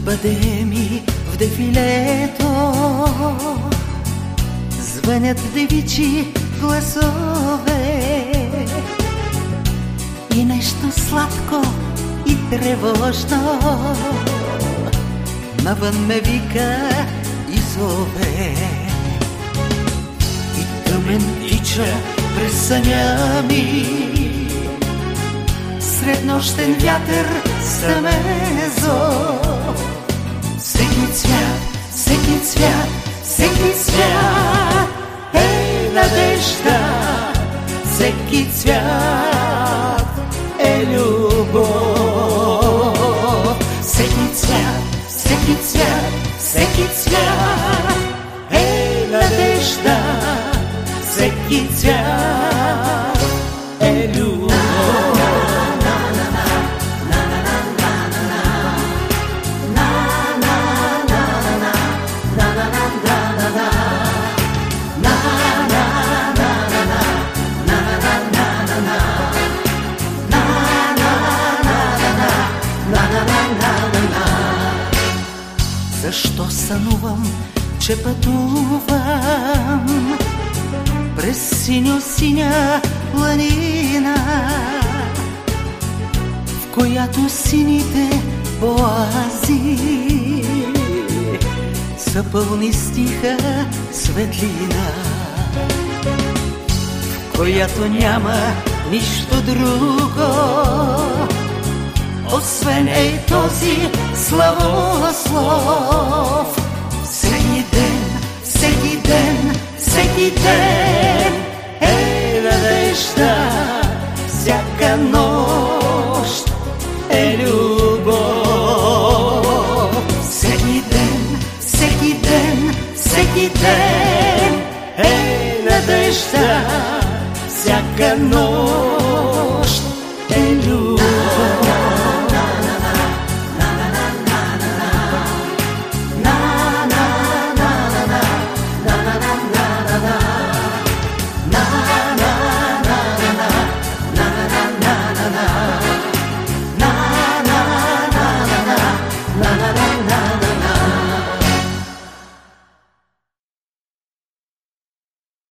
бъде ми в дефилето. Звънят девичи гласове. И нещо сладко и тревожно. Навън ме вика и зове И тъмен тича през съня ми. Сред нощен вятър стъмезо цвят, всеки цвят е надежда Всеки цвят е любов. Всеки цвят, всеки цвят, всеки цвят е надежда Всеки цвят Защо сънувам, че пътувам? През синьо-синя планина, в която сините оази са пълни стиха светлина, в която няма нищо друго освен ей този славослов. Всеки ден, всеки ден, всеки ден е надежда, всяка нощ е любов. Всеки ден, всеки ден, всеки ден е надежда, всяка нощ